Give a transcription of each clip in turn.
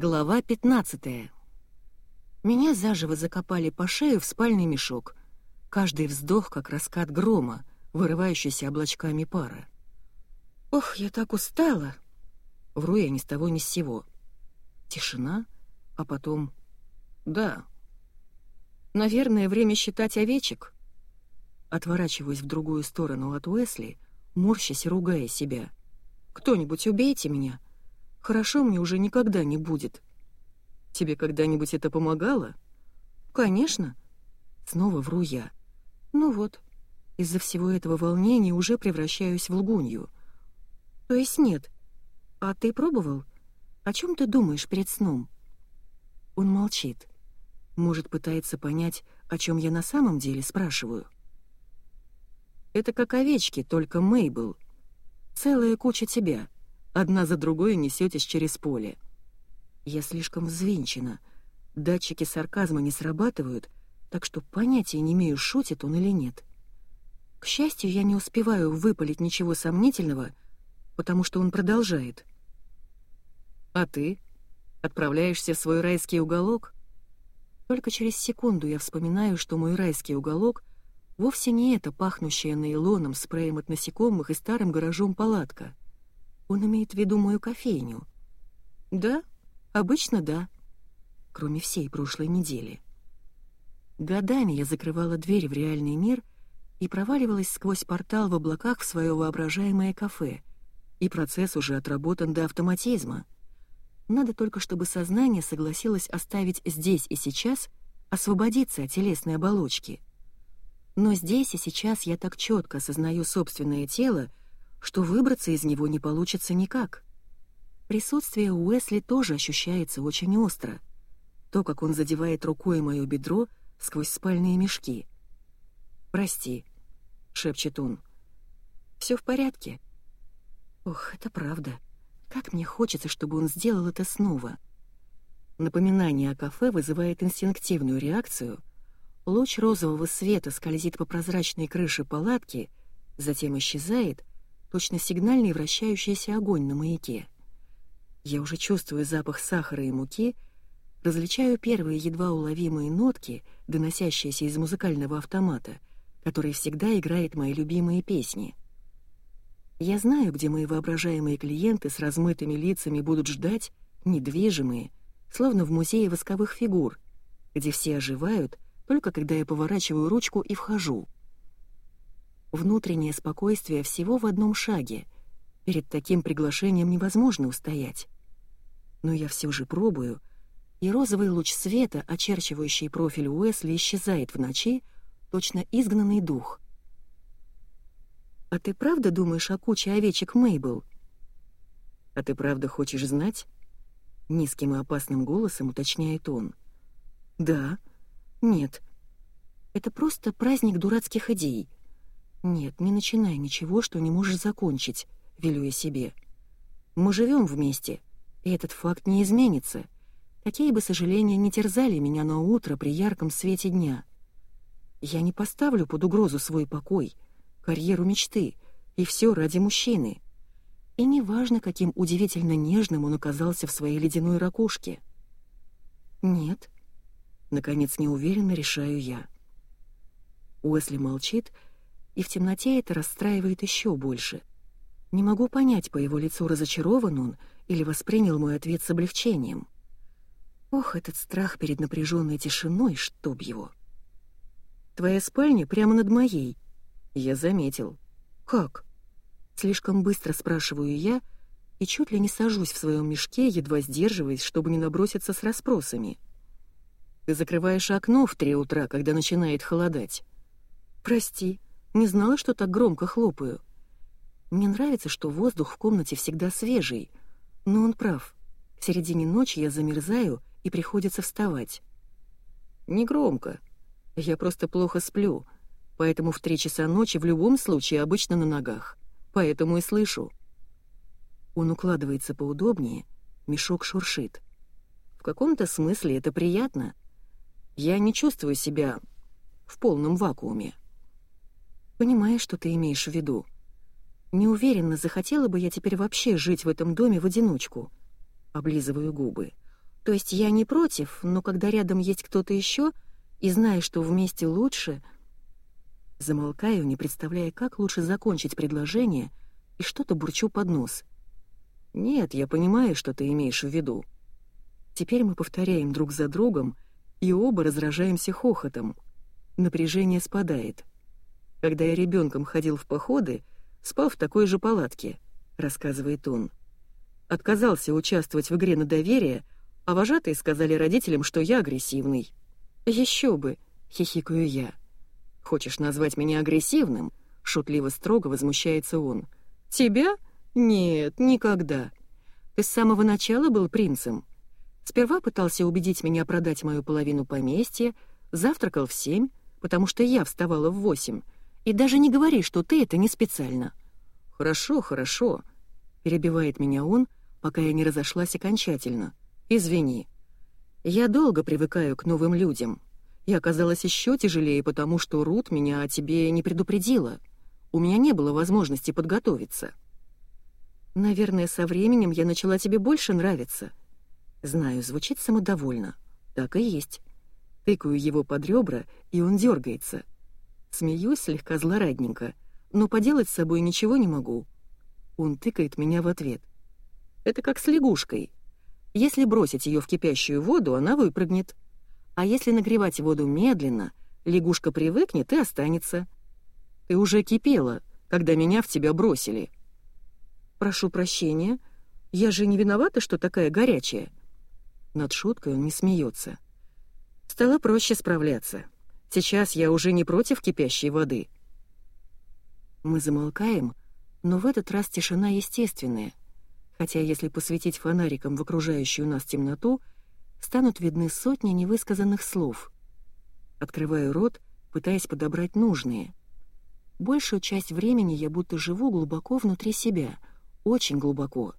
Глава 15 Меня заживо закопали по шею в спальный мешок. Каждый вздох, как раскат грома, вырывающийся облачками пара. «Ох, я так устала!» Вру я ни с того ни с сего. Тишина, а потом... «Да». «Наверное, время считать овечек?» Отворачиваюсь в другую сторону от Уэсли, морщась и ругая себя. «Кто-нибудь убейте меня!» Хорошо мне уже никогда не будет. Тебе когда-нибудь это помогало? Конечно. Снова вру я. Ну вот, из-за всего этого волнения уже превращаюсь в лгунью. То есть нет. А ты пробовал? О чем ты думаешь перед сном? Он молчит. Может, пытается понять, о чем я на самом деле спрашиваю. Это как овечки, только Мейбл. Целая куча тебя — Одна за другой несетесь через поле. Я слишком взвинчена. Датчики сарказма не срабатывают, так что понятия не имею, шутит он или нет. К счастью, я не успеваю выпалить ничего сомнительного, потому что он продолжает. «А ты? Отправляешься в свой райский уголок?» Только через секунду я вспоминаю, что мой райский уголок вовсе не это пахнущая нейлоном, спреем от насекомых и старым гаражом палатка — он имеет в виду мою кофейню. Да, обычно да. Кроме всей прошлой недели. Годами я закрывала дверь в реальный мир и проваливалась сквозь портал в облаках в свое воображаемое кафе. И процесс уже отработан до автоматизма. Надо только, чтобы сознание согласилось оставить здесь и сейчас, освободиться от телесной оболочки. Но здесь и сейчас я так четко осознаю собственное тело, что выбраться из него не получится никак. Присутствие Уэсли тоже ощущается очень остро. То, как он задевает рукой мое бедро сквозь спальные мешки. «Прости», — шепчет он. «Все в порядке?» Ох, это правда. Как мне хочется, чтобы он сделал это снова. Напоминание о кафе вызывает инстинктивную реакцию. Луч розового света скользит по прозрачной крыше палатки, затем исчезает, точно сигнальный вращающийся огонь на маяке. Я уже чувствую запах сахара и муки, различаю первые едва уловимые нотки, доносящиеся из музыкального автомата, который всегда играет мои любимые песни. Я знаю, где мои воображаемые клиенты с размытыми лицами будут ждать, недвижимые, словно в музее восковых фигур, где все оживают, только когда я поворачиваю ручку и вхожу — Внутреннее спокойствие всего в одном шаге. Перед таким приглашением невозможно устоять. Но я все же пробую, и розовый луч света, очерчивающий профиль Уэсли, исчезает в ночи, точно изгнанный дух. «А ты правда думаешь о куче овечек Мейбл?» «А ты правда хочешь знать?» Низким и опасным голосом уточняет он. «Да. Нет. Это просто праздник дурацких идей. «Нет, не начинай ничего, что не можешь закончить», — велю я себе. «Мы живем вместе, и этот факт не изменится. Какие бы сожаления не терзали меня на утро при ярком свете дня. Я не поставлю под угрозу свой покой, карьеру мечты, и все ради мужчины. И неважно, каким удивительно нежным он оказался в своей ледяной ракушке. Нет, наконец неуверенно решаю я. Уэсли молчит, — и в темноте это расстраивает еще больше. Не могу понять, по его лицу разочарован он или воспринял мой ответ с облегчением. Ох, этот страх перед напряженной тишиной, чтоб его. Твоя спальня прямо над моей. Я заметил. Как? Слишком быстро спрашиваю я и чуть ли не сажусь в своем мешке, едва сдерживаясь, чтобы не наброситься с расспросами. Ты закрываешь окно в три утра, когда начинает холодать. Прости, не знала, что так громко хлопаю. Мне нравится, что воздух в комнате всегда свежий, но он прав. В середине ночи я замерзаю и приходится вставать. Не громко. Я просто плохо сплю, поэтому в три часа ночи в любом случае обычно на ногах. Поэтому и слышу. Он укладывается поудобнее, мешок шуршит. В каком-то смысле это приятно. Я не чувствую себя в полном вакууме. Понимаю, что ты имеешь в виду. Не уверена, захотела бы я теперь вообще жить в этом доме в одиночку. Облизываю губы. То есть я не против, но когда рядом есть кто-то еще, и зная, что вместе лучше... Замолкаю, не представляя, как лучше закончить предложение, и что-то бурчу под нос. «Нет, я понимаю, что ты имеешь в виду». Теперь мы повторяем друг за другом, и оба разражаемся хохотом. Напряжение спадает. Когда я ребенком ходил в походы, спал в такой же палатке, рассказывает он. Отказался участвовать в игре на доверие, а вожатые сказали родителям, что я агрессивный. Еще бы, хихикаю я. Хочешь назвать меня агрессивным? Шутливо строго возмущается он. Тебя? Нет, никогда. Ты с самого начала был принцем. Сперва пытался убедить меня продать мою половину поместья, завтракал в семь, потому что я вставала в восемь, и даже не говори, что ты это не специально. «Хорошо, хорошо», — перебивает меня он, пока я не разошлась окончательно. «Извини. Я долго привыкаю к новым людям. И оказалось еще тяжелее, потому что Рут меня о тебе не предупредила. У меня не было возможности подготовиться». «Наверное, со временем я начала тебе больше нравиться». Знаю, звучит самодовольно. Так и есть. Тыкаю его под ребра, и он дергается. Смеюсь слегка злорадненько, но поделать с собой ничего не могу. Он тыкает меня в ответ. Это как с лягушкой. Если бросить ее в кипящую воду, она выпрыгнет. А если нагревать воду медленно, лягушка привыкнет и останется. Ты уже кипела, когда меня в тебя бросили. Прошу прощения, я же не виновата, что такая горячая. Над шуткой он не смеется. Стало проще справляться. Сейчас я уже не против кипящей воды. Мы замолкаем, но в этот раз тишина естественная, хотя если посветить фонариком в окружающую нас темноту, станут видны сотни невысказанных слов. Открываю рот, пытаясь подобрать нужные. Большую часть времени я будто живу глубоко внутри себя, очень глубоко.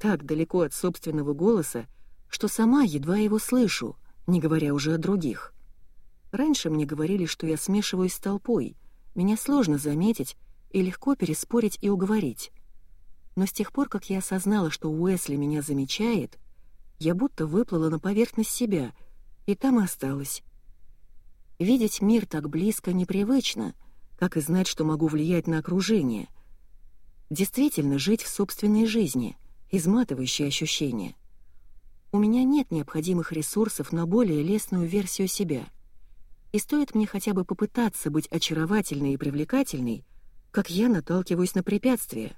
Так далеко от собственного голоса, что сама едва его слышу, не говоря уже о других. Раньше мне говорили, что я смешиваюсь с толпой, меня сложно заметить и легко переспорить и уговорить. Но с тех пор, как я осознала, что Уэсли меня замечает, я будто выплыла на поверхность себя, и там и осталась. Видеть мир так близко непривычно, как и знать, что могу влиять на окружение. Действительно жить в собственной жизни — изматывающее ощущение. У меня нет необходимых ресурсов на более лестную версию себя — и стоит мне хотя бы попытаться быть очаровательной и привлекательной, как я наталкиваюсь на препятствия.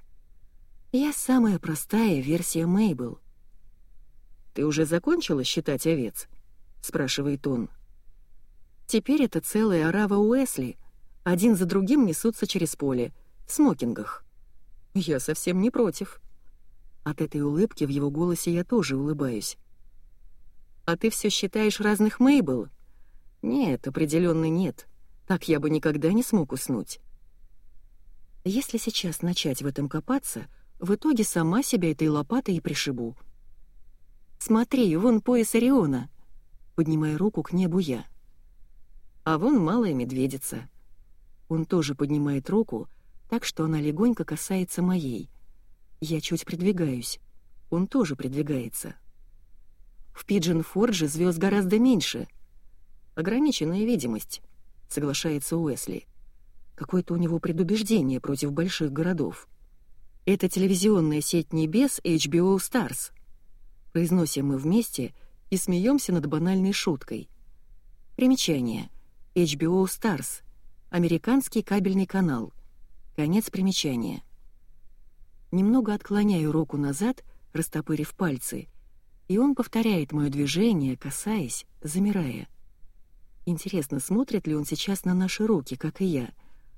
Я самая простая версия Мейбл. «Ты уже закончила считать овец?» — спрашивает он. Теперь это целая орава Уэсли. Один за другим несутся через поле, в смокингах. Я совсем не против. От этой улыбки в его голосе я тоже улыбаюсь. «А ты все считаешь разных Мейбл?» Нет, определенно нет. Так я бы никогда не смог уснуть. Если сейчас начать в этом копаться, в итоге сама себя этой лопатой и пришибу. «Смотри, вон пояс Ориона!» Поднимая руку к небу я. «А вон малая медведица». Он тоже поднимает руку, так что она легонько касается моей. Я чуть придвигаюсь. Он тоже придвигается. В Пиджин-Фордже звезд гораздо меньше — Ограниченная видимость, соглашается Уэсли. Какое-то у него предубеждение против больших городов. Это телевизионная сеть небес HBO Stars. Произносим мы вместе и смеемся над банальной шуткой. Примечание. HBO Stars. Американский кабельный канал. Конец примечания. Немного отклоняю руку назад, растопырив пальцы, и он повторяет мое движение, касаясь, замирая. Интересно, смотрит ли он сейчас на наши руки, как и я,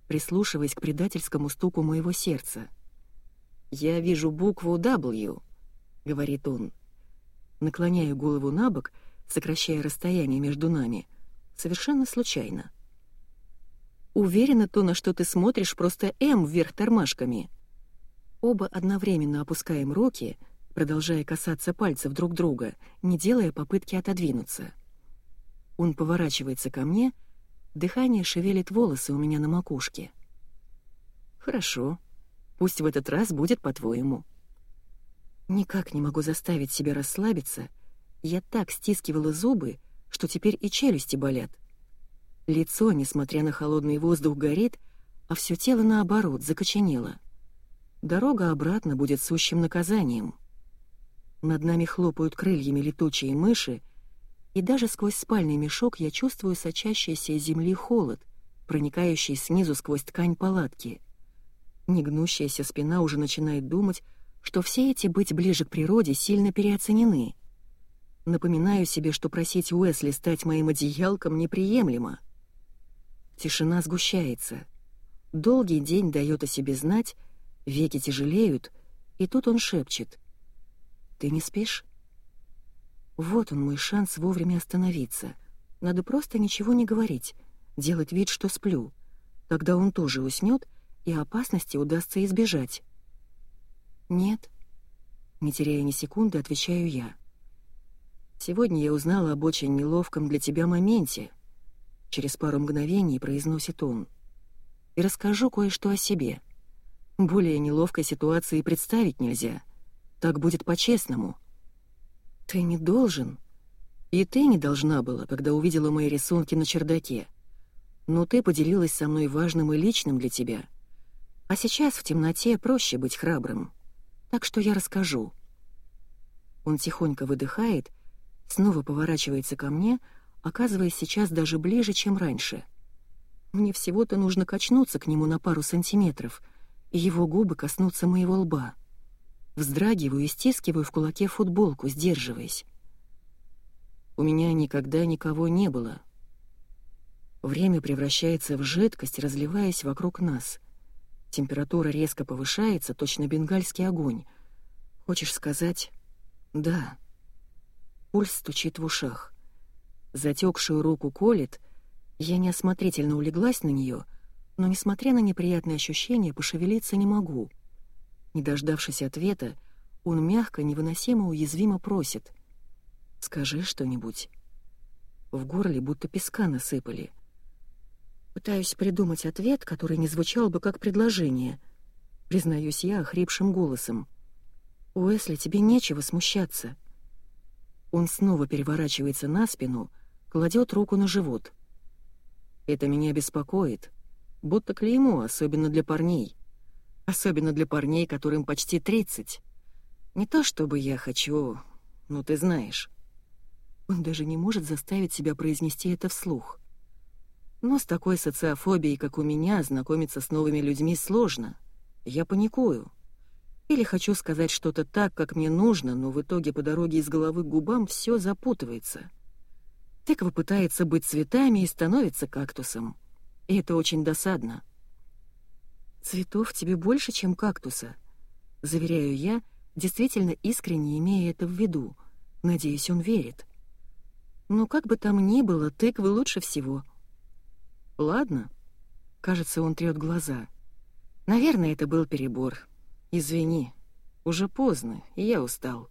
прислушиваясь к предательскому стуку моего сердца. «Я вижу букву W», — говорит он. Наклоняю голову на бок, сокращая расстояние между нами, совершенно случайно. «Уверена, то, на что ты смотришь, просто М вверх тормашками». Оба одновременно опускаем руки, продолжая касаться пальцев друг друга, не делая попытки отодвинуться. Он поворачивается ко мне, дыхание шевелит волосы у меня на макушке. «Хорошо, пусть в этот раз будет по-твоему». Никак не могу заставить себя расслабиться Я так стискивала зубы, что теперь и челюсти болят. Лицо, несмотря на холодный воздух, горит, а все тело, наоборот, закоченело. Дорога обратно будет сущим наказанием. Над нами хлопают крыльями летучие мыши, и даже сквозь спальный мешок я чувствую сочащийся из земли холод, проникающий снизу сквозь ткань палатки. Негнущаяся спина уже начинает думать, что все эти быть ближе к природе сильно переоценены. Напоминаю себе, что просить Уэсли стать моим одеялком неприемлемо. Тишина сгущается. Долгий день дает о себе знать, веки тяжелеют, и тут он шепчет. «Ты не спишь?» Вот он мой шанс вовремя остановиться. Надо просто ничего не говорить, делать вид, что сплю. Тогда он тоже уснет, и опасности удастся избежать. «Нет», — не теряя ни секунды, отвечаю я. «Сегодня я узнала об очень неловком для тебя моменте», — через пару мгновений произносит он. «И расскажу кое-что о себе. Более неловкой ситуации представить нельзя. Так будет по-честному». «Ты не должен», и ты не должна была, когда увидела мои рисунки на чердаке. Но ты поделилась со мной важным и личным для тебя. А сейчас в темноте проще быть храбрым. Так что я расскажу». Он тихонько выдыхает, снова поворачивается ко мне, оказываясь сейчас даже ближе, чем раньше. Мне всего-то нужно качнуться к нему на пару сантиметров, и его губы коснутся моего лба. Вздрагиваю и стискиваю в кулаке футболку, сдерживаясь. У меня никогда никого не было. Время превращается в жидкость, разливаясь вокруг нас. Температура резко повышается, точно бенгальский огонь. Хочешь сказать «да». Пульс стучит в ушах. Затекшую руку колет, я неосмотрительно улеглась на нее, но, несмотря на неприятные ощущения, пошевелиться не могу. Не дождавшись ответа, он мягко, невыносимо уязвимо просит — Скажи что-нибудь. В горле будто песка насыпали. Пытаюсь придумать ответ, который не звучал бы как предложение. Признаюсь я охрипшим голосом. «Уэсли, тебе нечего смущаться». Он снова переворачивается на спину, кладет руку на живот. «Это меня беспокоит. Будто клеймо, особенно для парней. Особенно для парней, которым почти 30. Не то чтобы я хочу, ну ты знаешь». Он даже не может заставить себя произнести это вслух. Но с такой социофобией, как у меня, знакомиться с новыми людьми сложно. Я паникую. Или хочу сказать что-то так, как мне нужно, но в итоге по дороге из головы к губам все запутывается. Тыква пытается быть цветами и становится кактусом. И это очень досадно. «Цветов тебе больше, чем кактуса», — заверяю я, действительно искренне имея это в виду. Надеюсь, он верит. Но как бы там ни было, тыквы лучше всего. Ладно. Кажется, он трёт глаза. Наверное, это был перебор. Извини. Уже поздно, и я устал.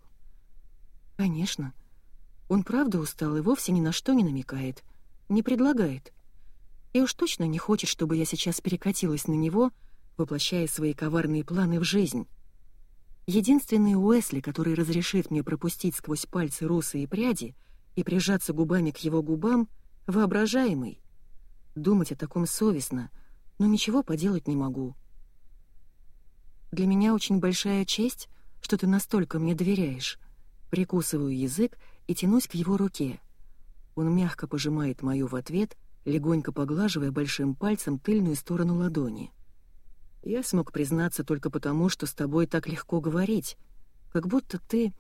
Конечно. Он правда устал и вовсе ни на что не намекает. Не предлагает. И уж точно не хочет, чтобы я сейчас перекатилась на него, воплощая свои коварные планы в жизнь. Единственный Уэсли, который разрешит мне пропустить сквозь пальцы русые пряди — и прижаться губами к его губам, воображаемый. Думать о таком совестно, но ничего поделать не могу. Для меня очень большая честь, что ты настолько мне доверяешь. Прикусываю язык и тянусь к его руке. Он мягко пожимает мою в ответ, легонько поглаживая большим пальцем тыльную сторону ладони. Я смог признаться только потому, что с тобой так легко говорить, как будто ты...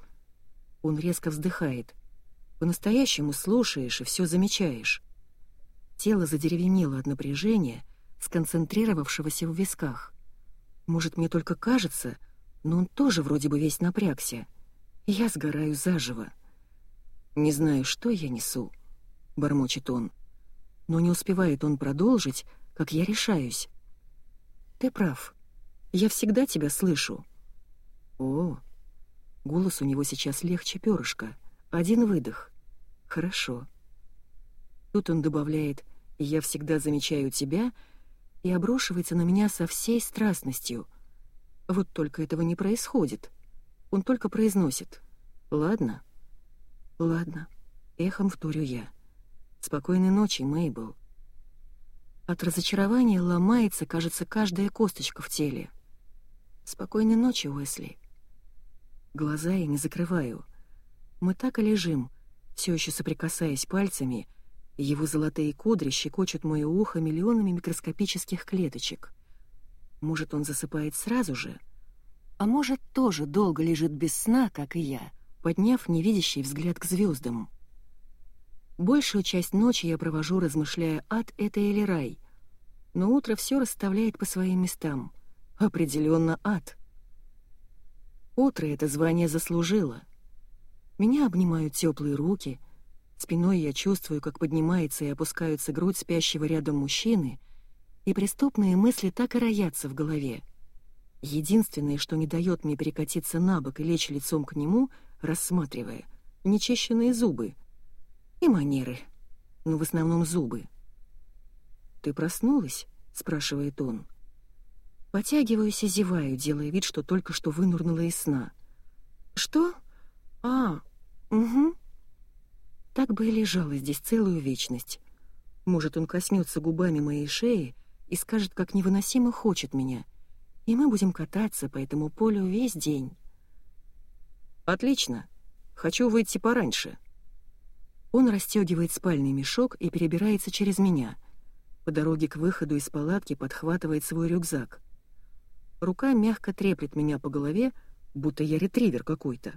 Он резко вздыхает. По-настоящему слушаешь и все замечаешь. Тело задеревенело от напряжения, сконцентрировавшегося в висках. Может, мне только кажется, но он тоже вроде бы весь напрягся. Я сгораю заживо. «Не знаю, что я несу», — бормочет он. Но не успевает он продолжить, как я решаюсь. «Ты прав. Я всегда тебя слышу». «О!» Голос у него сейчас легче перышка. Один выдох. Хорошо. Тут он добавляет «Я всегда замечаю тебя» и обрушивается на меня со всей страстностью. Вот только этого не происходит. Он только произносит «Ладно». Ладно, эхом вторю я. Спокойной ночи, Мейбл. От разочарования ломается, кажется, каждая косточка в теле. Спокойной ночи, Уэсли. Глаза я не закрываю. Мы так и лежим, все еще соприкасаясь пальцами, его золотые кудри щекочут мое ухо миллионами микроскопических клеточек. Может, он засыпает сразу же? А может, тоже долго лежит без сна, как и я, подняв невидящий взгляд к звездам. Большую часть ночи я провожу, размышляя, ад это или рай. Но утро все расставляет по своим местам. Определенно ад. Утро это звание заслужило. Меня обнимают теплые руки. Спиной я чувствую, как поднимается и опускается грудь спящего рядом мужчины, и преступные мысли так и роятся в голове. Единственное, что не дает мне перекатиться на бок и лечь лицом к нему, рассматривая, нечищенные зубы — и манеры. Но в основном зубы. «Ты проснулась?» — спрашивает он. Потягиваюсь и зеваю, делая вид, что только что вынурнула из сна. «Что? А, угу». Так бы и лежала здесь целую вечность. Может, он коснется губами моей шеи и скажет, как невыносимо хочет меня, и мы будем кататься по этому полю весь день. «Отлично. Хочу выйти пораньше», он расстегивает спальный мешок и перебирается через меня. По дороге к выходу из палатки подхватывает свой рюкзак. Рука мягко треплет меня по голове, будто я ретривер какой-то.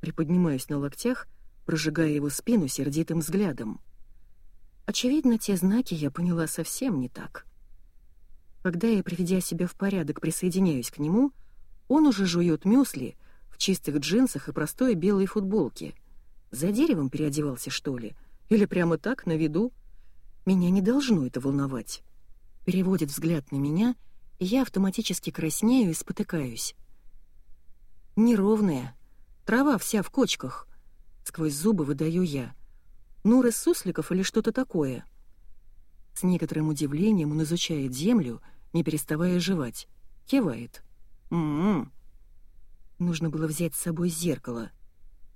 Приподнимаюсь на локтях, прожигая его спину сердитым взглядом. Очевидно, те знаки я поняла совсем не так. Когда я, приведя себя в порядок, присоединяюсь к нему, он уже жует мюсли в чистых джинсах и простой белой футболке — за деревом переодевался, что ли? Или прямо так, на виду? Меня не должно это волновать. Переводит взгляд на меня, и я автоматически краснею и спотыкаюсь. Неровная. Трава вся в кочках. Сквозь зубы выдаю я. Нур из сусликов или что-то такое. С некоторым удивлением он изучает землю, не переставая жевать. Кивает. «М-м-м». Нужно было взять с собой зеркало —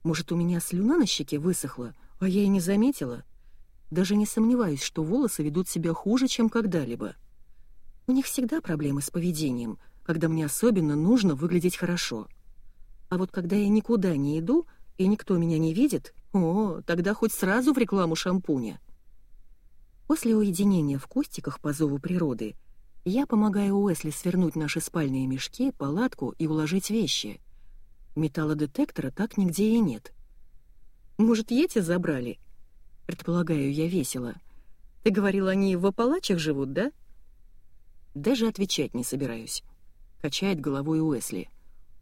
может, у меня слюна на щеке высохла, а я и не заметила? Даже не сомневаюсь, что волосы ведут себя хуже, чем когда-либо. У них всегда проблемы с поведением, когда мне особенно нужно выглядеть хорошо. А вот когда я никуда не иду, и никто меня не видит, о, тогда хоть сразу в рекламу шампуня. После уединения в кустиках по зову природы я помогаю Уэсли свернуть наши спальные мешки, палатку и уложить вещи — Металлодетектора так нигде и нет. Может, Йети забрали? Предполагаю я весело. Ты говорил, они в Апалачах живут, да? Даже отвечать не собираюсь. Качает головой Уэсли.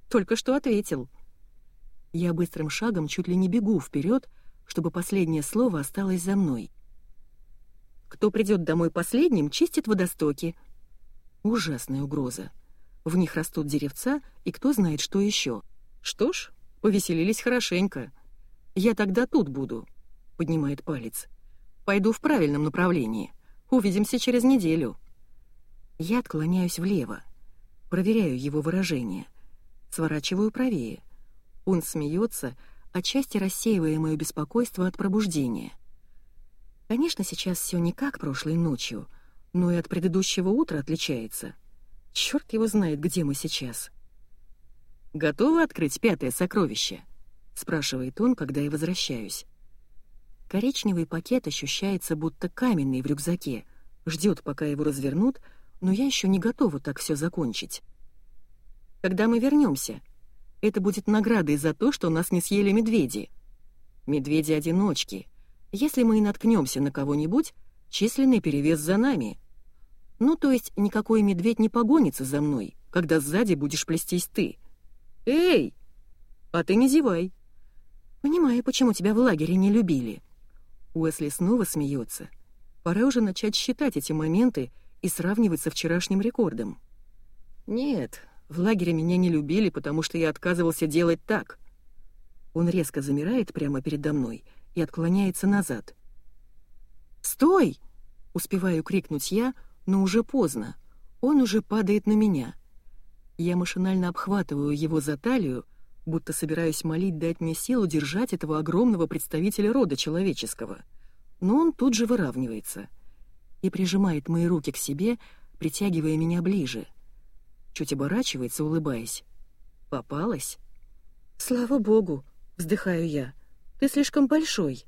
Только что ответил. Я быстрым шагом чуть ли не бегу вперед, чтобы последнее слово осталось за мной. Кто придет домой последним, чистит водостоки. Ужасная угроза. В них растут деревца, и кто знает, что еще. «Что ж, повеселились хорошенько. Я тогда тут буду», — поднимает палец. «Пойду в правильном направлении. Увидимся через неделю». Я отклоняюсь влево. Проверяю его выражение. Сворачиваю правее. Он смеется, отчасти рассеивая мое беспокойство от пробуждения. Конечно, сейчас все не как прошлой ночью, но и от предыдущего утра отличается. Черт его знает, где мы сейчас. «Готовы открыть пятое сокровище?» — спрашивает он, когда я возвращаюсь. Коричневый пакет ощущается будто каменный в рюкзаке, ждет, пока его развернут, но я еще не готова так все закончить. Когда мы вернемся, это будет наградой за то, что нас не съели медведи. Медведи-одиночки. Если мы и наткнемся на кого-нибудь, численный перевес за нами. Ну, то есть никакой медведь не погонится за мной, когда сзади будешь плестись ты — «Эй! А ты не зевай!» «Понимаю, почему тебя в лагере не любили». Уэсли снова смеется. Пора уже начать считать эти моменты и сравнивать со вчерашним рекордом. «Нет, в лагере меня не любили, потому что я отказывался делать так». Он резко замирает прямо передо мной и отклоняется назад. «Стой!» — успеваю крикнуть я, но уже поздно. Он уже падает на меня — я машинально обхватываю его за талию, будто собираюсь молить дать мне силу держать этого огромного представителя рода человеческого. Но он тут же выравнивается и прижимает мои руки к себе, притягивая меня ближе. Чуть оборачивается, улыбаясь. «Попалась?» «Слава богу!» — вздыхаю я. «Ты слишком большой».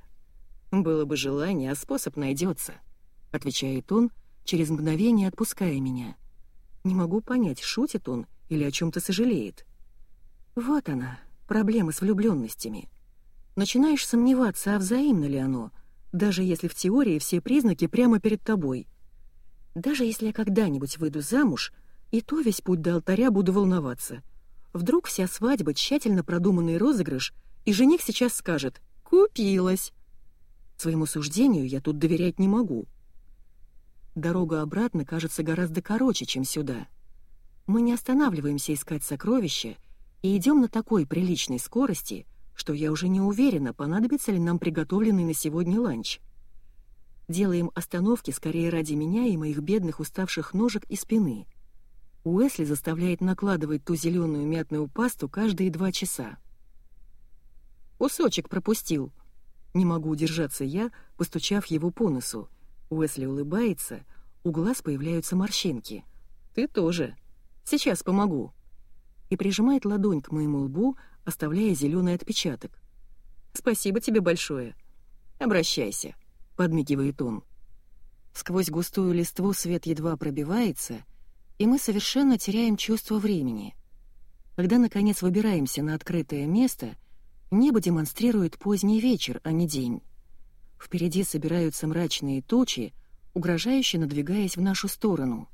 «Было бы желание, а способ найдется», — отвечает он, через мгновение отпуская меня. Не могу понять, шутит он или о чем-то сожалеет. Вот она, проблема с влюбленностями. Начинаешь сомневаться, а взаимно ли оно, даже если в теории все признаки прямо перед тобой. Даже если я когда-нибудь выйду замуж, и то весь путь до алтаря буду волноваться. Вдруг вся свадьба — тщательно продуманный розыгрыш, и жених сейчас скажет «Купилась». Своему суждению я тут доверять не могу. Дорога обратно кажется гораздо короче, чем сюда. Мы не останавливаемся искать сокровища и идем на такой приличной скорости, что я уже не уверена, понадобится ли нам приготовленный на сегодня ланч. Делаем остановки скорее ради меня и моих бедных уставших ножек и спины. Уэсли заставляет накладывать ту зеленую мятную пасту каждые два часа. «Кусочек пропустил», не могу удержаться я, постучав его по носу. Уэсли улыбается, у глаз появляются морщинки. «Ты тоже. Сейчас помогу». И прижимает ладонь к моему лбу, оставляя зеленый отпечаток. «Спасибо тебе большое. Обращайся», — подмигивает он. Сквозь густую листву свет едва пробивается, и мы совершенно теряем чувство времени. Когда, наконец, выбираемся на открытое место, небо демонстрирует поздний вечер, а не день. Впереди собираются мрачные тучи, угрожающе надвигаясь в нашу сторону.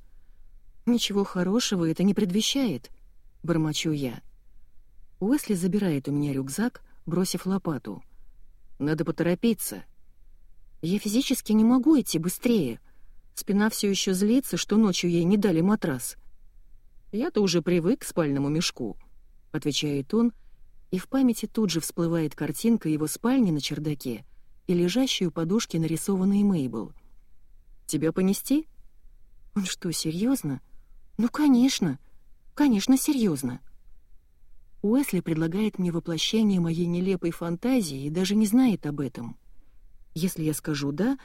«Ничего хорошего это не предвещает», — бормочу я. Уэсли забирает у меня рюкзак, бросив лопату. «Надо поторопиться». «Я физически не могу идти быстрее. Спина все еще злится, что ночью ей не дали матрас». «Я-то уже привык к спальному мешку», — отвечает он, и в памяти тут же всплывает картинка его спальни на чердаке — и лежащей у подушки нарисованный Мейбл. «Тебя понести?» «Он что, серьезно? «Ну, конечно! Конечно, серьезно!» Уэсли предлагает мне воплощение моей нелепой фантазии и даже не знает об этом. Если я скажу «да»,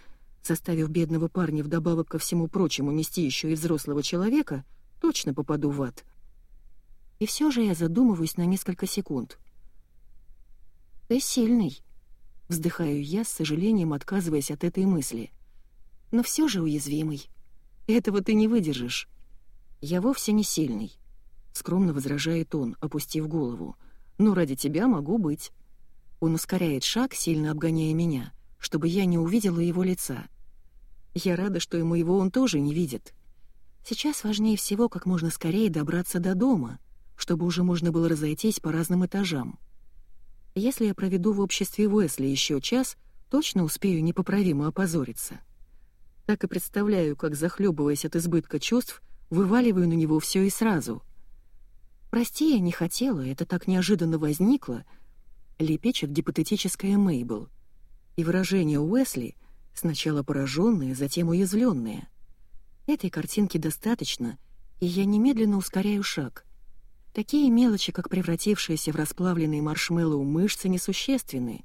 заставив бедного парня вдобавок ко всему прочему нести еще и взрослого человека, точно попаду в ад. И все же я задумываюсь на несколько секунд. «Ты сильный», Вздыхаю я, с сожалением отказываясь от этой мысли. Но все же уязвимый. Этого ты не выдержишь. Я вовсе не сильный. Скромно возражает он, опустив голову. Но ради тебя могу быть. Он ускоряет шаг, сильно обгоняя меня, чтобы я не увидела его лица. Я рада, что и моего он тоже не видит. Сейчас важнее всего как можно скорее добраться до дома, чтобы уже можно было разойтись по разным этажам. Если я проведу в обществе Уэсли еще час, точно успею непоправимо опозориться. Так и представляю, как, захлебываясь от избытка чувств, вываливаю на него все и сразу. «Прости, я не хотела, это так неожиданно возникло», — лепечет гипотетическая Мейбл. И выражение Уэсли сначала пораженное, затем уязвленное. Этой картинки достаточно, и я немедленно ускоряю шаг — Такие мелочи, как превратившиеся в расплавленные маршмеллоу мышцы, несущественны.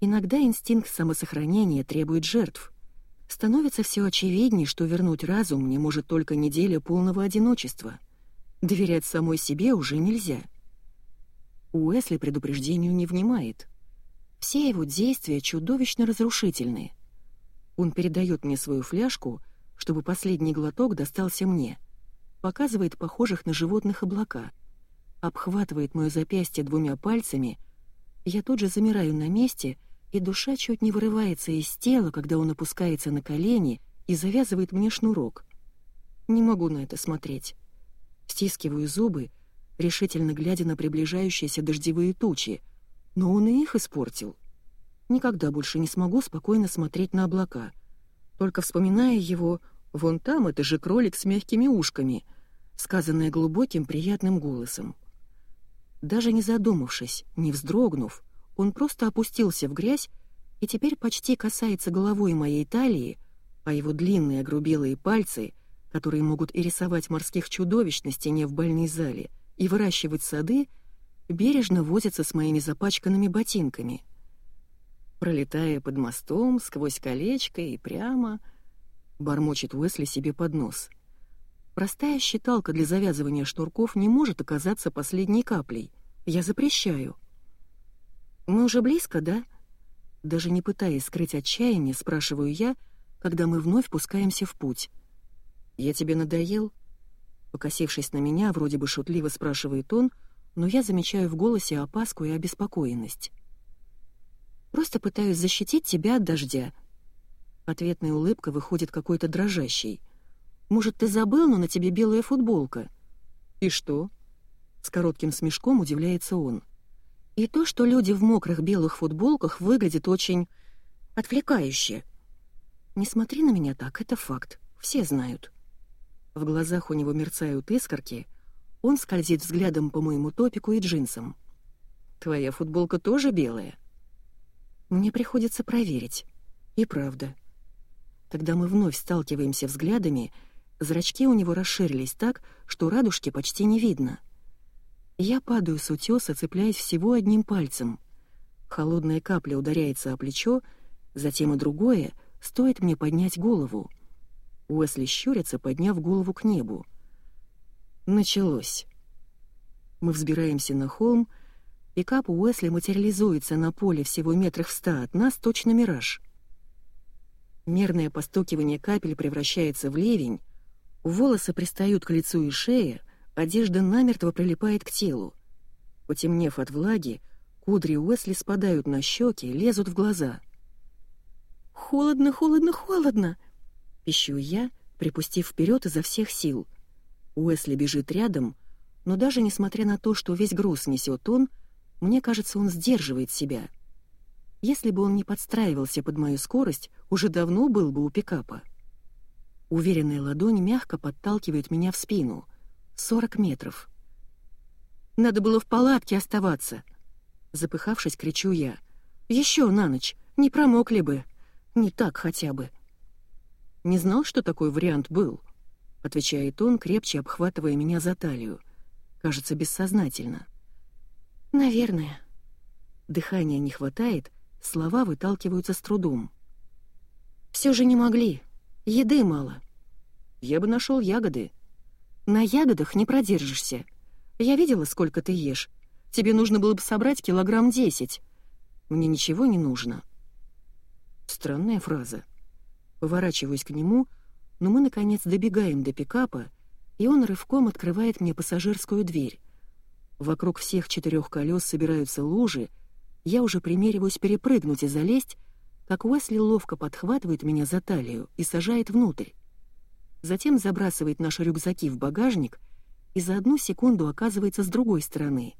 Иногда инстинкт самосохранения требует жертв. Становится все очевиднее, что вернуть разум мне может только неделя полного одиночества. Доверять самой себе уже нельзя. Уэсли предупреждению не внимает. Все его действия чудовищно разрушительны. Он передает мне свою фляжку, чтобы последний глоток достался мне — показывает похожих на животных облака, обхватывает мое запястье двумя пальцами, я тут же замираю на месте, и душа чуть не вырывается из тела, когда он опускается на колени и завязывает мне шнурок. Не могу на это смотреть. Стискиваю зубы, решительно глядя на приближающиеся дождевые тучи, но он и их испортил. Никогда больше не смогу спокойно смотреть на облака. Только вспоминая его, вон там это же кролик с мягкими ушками — сказанное глубоким приятным голосом. Даже не задумавшись, не вздрогнув, он просто опустился в грязь и теперь почти касается головой моей талии, а его длинные огрубелые пальцы, которые могут и рисовать морских чудовищ на стене в больной зале, и выращивать сады, бережно возится с моими запачканными ботинками. Пролетая под мостом, сквозь колечко и прямо, бормочет Уэсли себе под нос. Простая считалка для завязывания шнурков не может оказаться последней каплей. Я запрещаю. Мы уже близко, да? Даже не пытаясь скрыть отчаяние, спрашиваю я, когда мы вновь пускаемся в путь. «Я тебе надоел?» Покосившись на меня, вроде бы шутливо спрашивает он, но я замечаю в голосе опаску и обеспокоенность. «Просто пытаюсь защитить тебя от дождя». Ответная улыбка выходит какой-то дрожащей. «Может, ты забыл, но на тебе белая футболка?» «И что?» С коротким смешком удивляется он. «И то, что люди в мокрых белых футболках выглядят очень... отвлекающе. Не смотри на меня так, это факт, все знают». В глазах у него мерцают искорки, он скользит взглядом по моему топику и джинсам. «Твоя футболка тоже белая?» Мне приходится проверить. И правда. Когда мы вновь сталкиваемся взглядами, зрачки у него расширились так, что радужки почти не видно. Я падаю с утёса, цепляясь всего одним пальцем. Холодная капля ударяется о плечо, затем и другое, стоит мне поднять голову — Уэсли щурится, подняв голову к небу. Началось. Мы взбираемся на холм, пикап Уэсли материализуется на поле всего метрах в ста от нас, точно мираж. Мерное постукивание капель превращается в ливень, волосы пристают к лицу и шее, одежда намертво прилипает к телу. Потемнев от влаги, кудри Уэсли спадают на щеки, лезут в глаза. «Холодно, холодно, холодно!» Пищу я, припустив вперед изо всех сил. Уэсли бежит рядом, но даже несмотря на то, что весь груз несет он, мне кажется, он сдерживает себя. Если бы он не подстраивался под мою скорость, уже давно был бы у пикапа. Уверенная ладонь мягко подталкивает меня в спину. 40 метров. «Надо было в палатке оставаться!» Запыхавшись, кричу я. «Еще на ночь! Не промокли бы! Не так хотя бы!» «Не знал, что такой вариант был», — отвечает он, крепче обхватывая меня за талию. Кажется, бессознательно. «Наверное». Дыхания не хватает, слова выталкиваются с трудом. «Все же не могли. Еды мало. Я бы нашел ягоды. На ягодах не продержишься. Я видела, сколько ты ешь. Тебе нужно было бы собрать килограмм десять. Мне ничего не нужно». Странная фраза. Поворачиваюсь к нему, но мы, наконец, добегаем до пикапа, и он рывком открывает мне пассажирскую дверь. Вокруг всех четырех колес собираются лужи, я уже примериваюсь перепрыгнуть и залезть, как Уэсли ловко подхватывает меня за талию и сажает внутрь. Затем забрасывает наши рюкзаки в багажник и за одну секунду оказывается с другой стороны.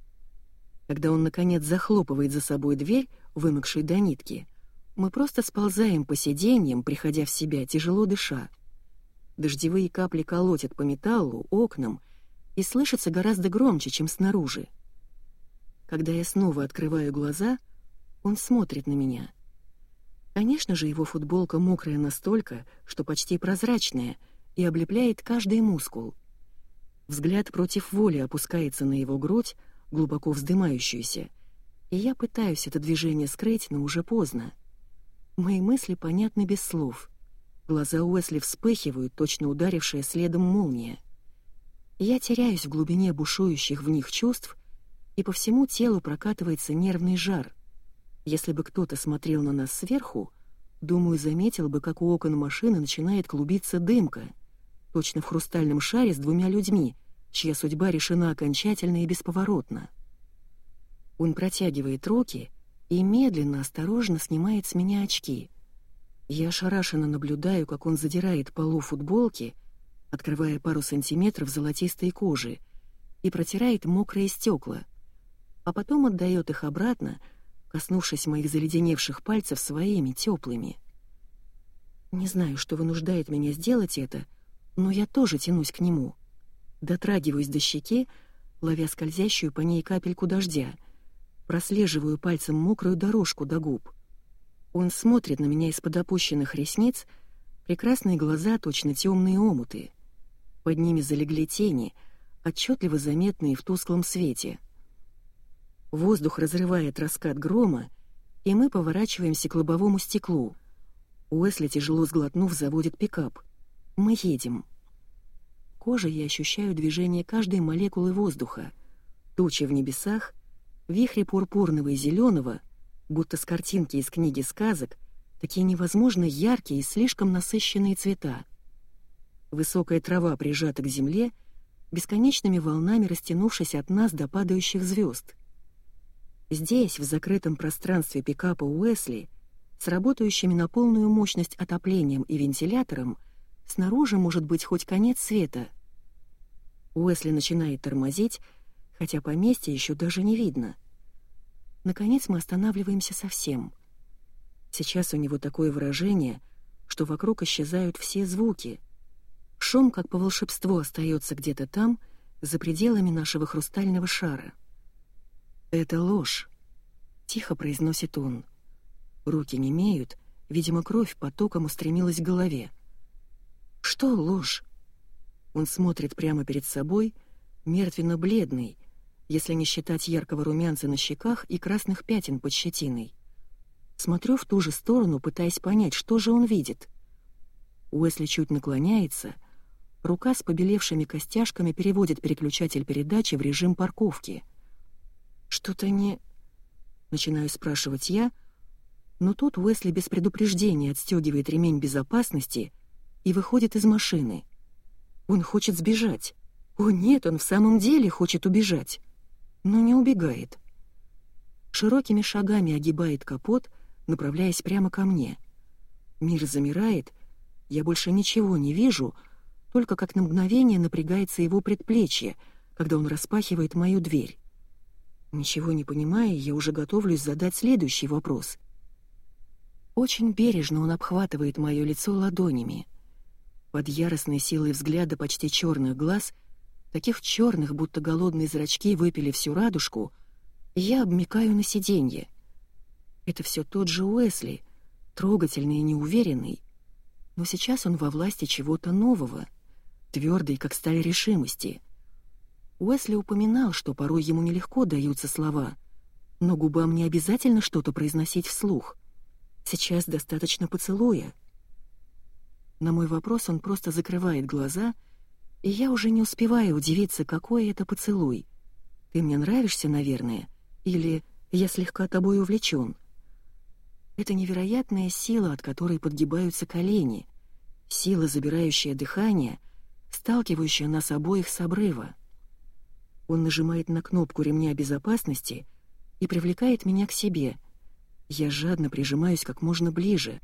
Когда он, наконец, захлопывает за собой дверь, вымокшей до нитки, мы просто сползаем по сиденьям, приходя в себя, тяжело дыша. Дождевые капли колотят по металлу, окнам, и слышатся гораздо громче, чем снаружи. Когда я снова открываю глаза, он смотрит на меня. Конечно же, его футболка мокрая настолько, что почти прозрачная, и облепляет каждый мускул. Взгляд против воли опускается на его грудь, глубоко вздымающуюся, и я пытаюсь это движение скрыть, но уже поздно. Мои мысли понятны без слов. Глаза Уэсли вспыхивают, точно ударившая следом молния. Я теряюсь в глубине бушующих в них чувств, и по всему телу прокатывается нервный жар. Если бы кто-то смотрел на нас сверху, думаю, заметил бы, как у окон машины начинает клубиться дымка, точно в хрустальном шаре с двумя людьми, чья судьба решена окончательно и бесповоротно. Он протягивает руки — и медленно, осторожно снимает с меня очки. Я ошарашенно наблюдаю, как он задирает полу футболки, открывая пару сантиметров золотистой кожи, и протирает мокрые стекла, а потом отдает их обратно, коснувшись моих заледеневших пальцев своими теплыми. Не знаю, что вынуждает меня сделать это, но я тоже тянусь к нему. Дотрагиваюсь до щеки, ловя скользящую по ней капельку дождя — прослеживаю пальцем мокрую дорожку до губ. Он смотрит на меня из-под опущенных ресниц, прекрасные глаза точно темные омуты. Под ними залегли тени, отчетливо заметные в тусклом свете. Воздух разрывает раскат грома, и мы поворачиваемся к лобовому стеклу. Уэсли, тяжело сглотнув, заводит пикап. Мы едем. Кожей я ощущаю движение каждой молекулы воздуха. Тучи в небесах, вихри пурпурного и зеленого, будто с картинки из книги сказок, такие невозможно яркие и слишком насыщенные цвета. Высокая трава прижата к земле, бесконечными волнами растянувшись от нас до падающих звезд. Здесь, в закрытом пространстве пикапа Уэсли, с работающими на полную мощность отоплением и вентилятором, снаружи может быть хоть конец света. Уэсли начинает тормозить, хотя поместья еще даже не видно. Наконец мы останавливаемся совсем. Сейчас у него такое выражение, что вокруг исчезают все звуки. Шум, как по волшебству, остается где-то там, за пределами нашего хрустального шара. «Это ложь», — тихо произносит он. Руки не имеют, видимо, кровь потоком устремилась к голове. «Что ложь?» Он смотрит прямо перед собой, мертвенно-бледный, если не считать яркого румянца на щеках и красных пятен под щетиной. Смотрю в ту же сторону, пытаясь понять, что же он видит. Уэсли чуть наклоняется, рука с побелевшими костяшками переводит переключатель передачи в режим парковки. «Что-то не...» Начинаю спрашивать я — но тут Уэсли без предупреждения отстегивает ремень безопасности и выходит из машины. Он хочет сбежать. О нет, он в самом деле хочет убежать. Но не убегает. Широкими шагами огибает капот, направляясь прямо ко мне. Мир замирает, я больше ничего не вижу, только как на мгновение напрягается его предплечье, когда он распахивает мою дверь. Ничего не понимая, я уже готовлюсь задать следующий вопрос. Очень бережно он обхватывает мое лицо ладонями. Под яростной силой взгляда почти черных глаз, таких черных, будто голодные зрачки выпили всю радужку, я обмикаю на сиденье. Это все тот же Уэсли, трогательный и неуверенный, но сейчас он во власти чего-то нового, твердый, как сталь решимости. Уэсли упоминал, что порой ему нелегко даются слова, но губам не обязательно что-то произносить вслух — Сейчас достаточно поцелуя. На мой вопрос он просто закрывает глаза, и я уже не успеваю удивиться, какой это поцелуй. «Ты мне нравишься, наверное?» или «Я слегка тобой увлечен». Это невероятная сила, от которой подгибаются колени, сила, забирающая дыхание, сталкивающая нас обоих с обрыва. Он нажимает на кнопку ремня безопасности и привлекает меня к себе, я жадно прижимаюсь как можно ближе,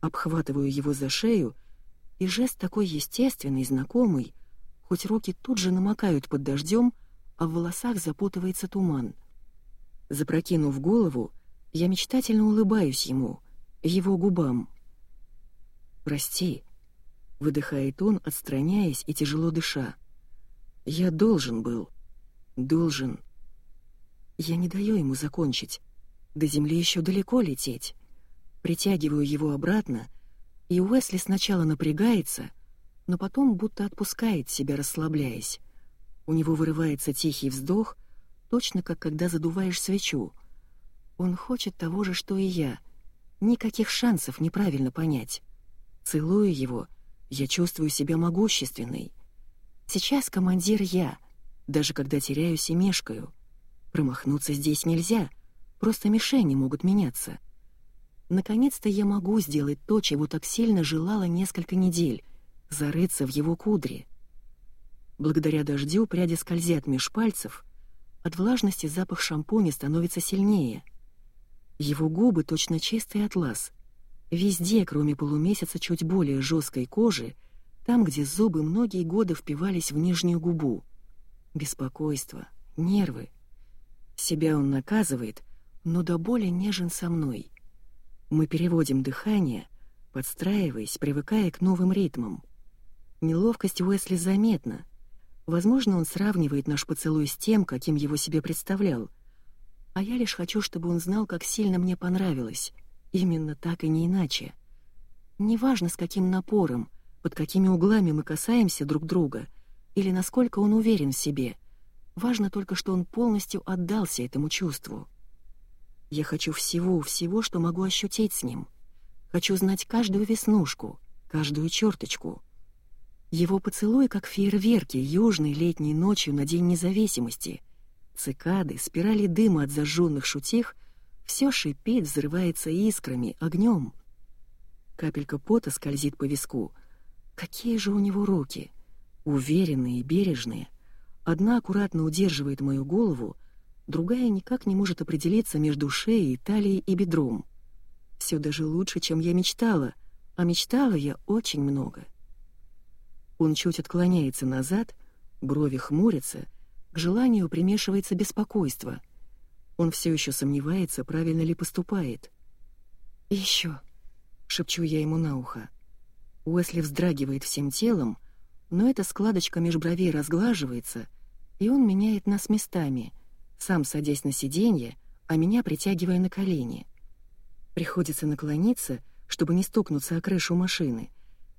обхватываю его за шею, и жест такой естественный, знакомый, хоть руки тут же намокают под дождем, а в волосах запутывается туман. Запрокинув голову, я мечтательно улыбаюсь ему, его губам. «Прости», — выдыхает он, отстраняясь и тяжело дыша. «Я должен был. Должен». Я не даю ему закончить. До земли еще далеко лететь. Притягиваю его обратно, и Уэсли сначала напрягается, но потом будто отпускает себя, расслабляясь. У него вырывается тихий вздох, точно как когда задуваешь свечу. Он хочет того же, что и я. Никаких шансов неправильно понять. Целую его, я чувствую себя могущественной. Сейчас командир я, даже когда теряюсь и мешкаю. Промахнуться здесь нельзя — Просто мишени могут меняться. Наконец-то я могу сделать то, чего так сильно желала несколько недель — зарыться в его кудре. Благодаря дождю пряди скользят меж пальцев, от влажности запах шампуня становится сильнее. Его губы точно чистый атлас. Везде, кроме полумесяца чуть более жесткой кожи, там, где зубы многие годы впивались в нижнюю губу. Беспокойство, нервы. Себя он наказывает, но до боли нежен со мной. Мы переводим дыхание, подстраиваясь, привыкая к новым ритмам. Неловкость Уэсли заметна. Возможно, он сравнивает наш поцелуй с тем, каким его себе представлял. А я лишь хочу, чтобы он знал, как сильно мне понравилось. Именно так и не иначе. Неважно, с каким напором, под какими углами мы касаемся друг друга, или насколько он уверен в себе. Важно только, что он полностью отдался этому чувству. Я хочу всего-всего, что могу ощутить с ним. Хочу знать каждую веснушку, каждую черточку. Его поцелуй, как фейерверки южной летней ночью на День независимости. Цикады, спирали дыма от зажженных шутих, все шипит, взрывается искрами, огнем. Капелька пота скользит по виску. Какие же у него руки! Уверенные и бережные. Одна аккуратно удерживает мою голову, другая никак не может определиться между шеей, талией и бедром. Все даже лучше, чем я мечтала, а мечтала я очень много. Он чуть отклоняется назад, брови хмурятся, к желанию примешивается беспокойство. Он все еще сомневается, правильно ли поступает. еще, шепчу я ему на ухо. Уэсли вздрагивает всем телом, но эта складочка меж бровей разглаживается, и он меняет нас местами, сам садясь на сиденье, а меня притягивая на колени. Приходится наклониться, чтобы не стукнуться о крышу машины,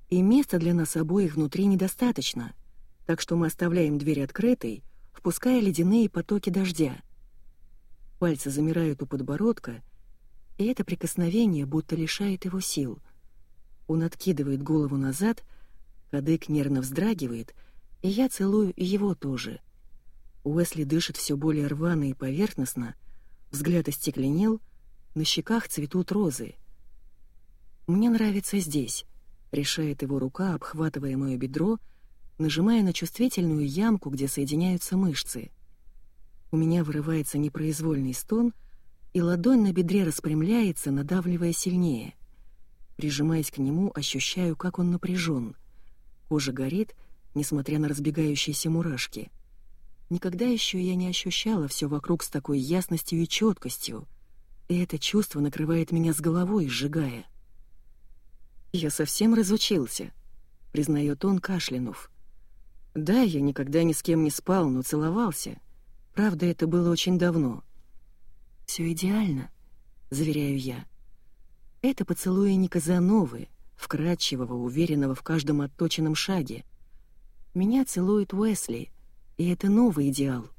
и места для нас обоих внутри недостаточно, так что мы оставляем дверь открытой, впуская ледяные потоки дождя. Пальцы замирают у подбородка, и это прикосновение будто лишает его сил. Он откидывает голову назад, кадык нервно вздрагивает, и я целую его тоже. Уэсли дышит все более рвано и поверхностно, взгляд остекленел, на щеках цветут розы. «Мне нравится здесь», — решает его рука, обхватывая мое бедро, нажимая на чувствительную ямку, где соединяются мышцы. У меня вырывается непроизвольный стон, и ладонь на бедре распрямляется, надавливая сильнее. Прижимаясь к нему, ощущаю, как он напряжен. Кожа горит, несмотря на разбегающиеся мурашки. Никогда еще я не ощущала все вокруг с такой ясностью и четкостью, и это чувство накрывает меня с головой, сжигая. «Я совсем разучился», — признает он, кашлянув. «Да, я никогда ни с кем не спал, но целовался. Правда, это было очень давно». «Все идеально», — заверяю я. Это поцелуи не Казановы, вкрадчивого, уверенного в каждом отточенном шаге. Меня целует Уэсли, и это новый идеал.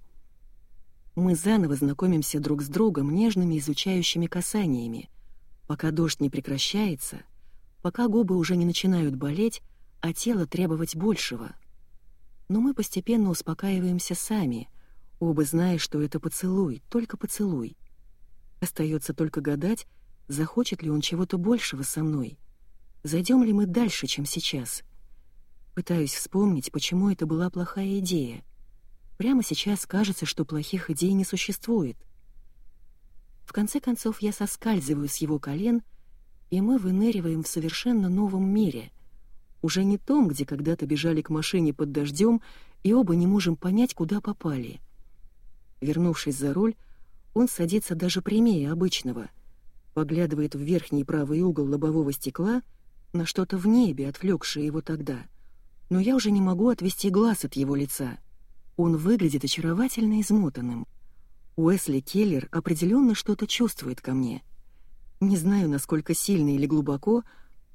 Мы заново знакомимся друг с другом нежными изучающими касаниями, пока дождь не прекращается — пока губы уже не начинают болеть, а тело требовать большего. Но мы постепенно успокаиваемся сами, оба зная, что это поцелуй, только поцелуй. Остается только гадать, захочет ли он чего-то большего со мной. Зайдем ли мы дальше, чем сейчас? Пытаюсь вспомнить, почему это была плохая идея. Прямо сейчас кажется, что плохих идей не существует. В конце концов, я соскальзываю с его колен — и мы выныриваем в совершенно новом мире. Уже не том, где когда-то бежали к машине под дождем, и оба не можем понять, куда попали. Вернувшись за руль, он садится даже прямее обычного, поглядывает в верхний правый угол лобового стекла на что-то в небе, отвлекшее его тогда. Но я уже не могу отвести глаз от его лица. Он выглядит очаровательно измотанным. Уэсли Келлер определенно что-то чувствует ко мне — не знаю, насколько сильно или глубоко,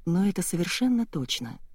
но это совершенно точно —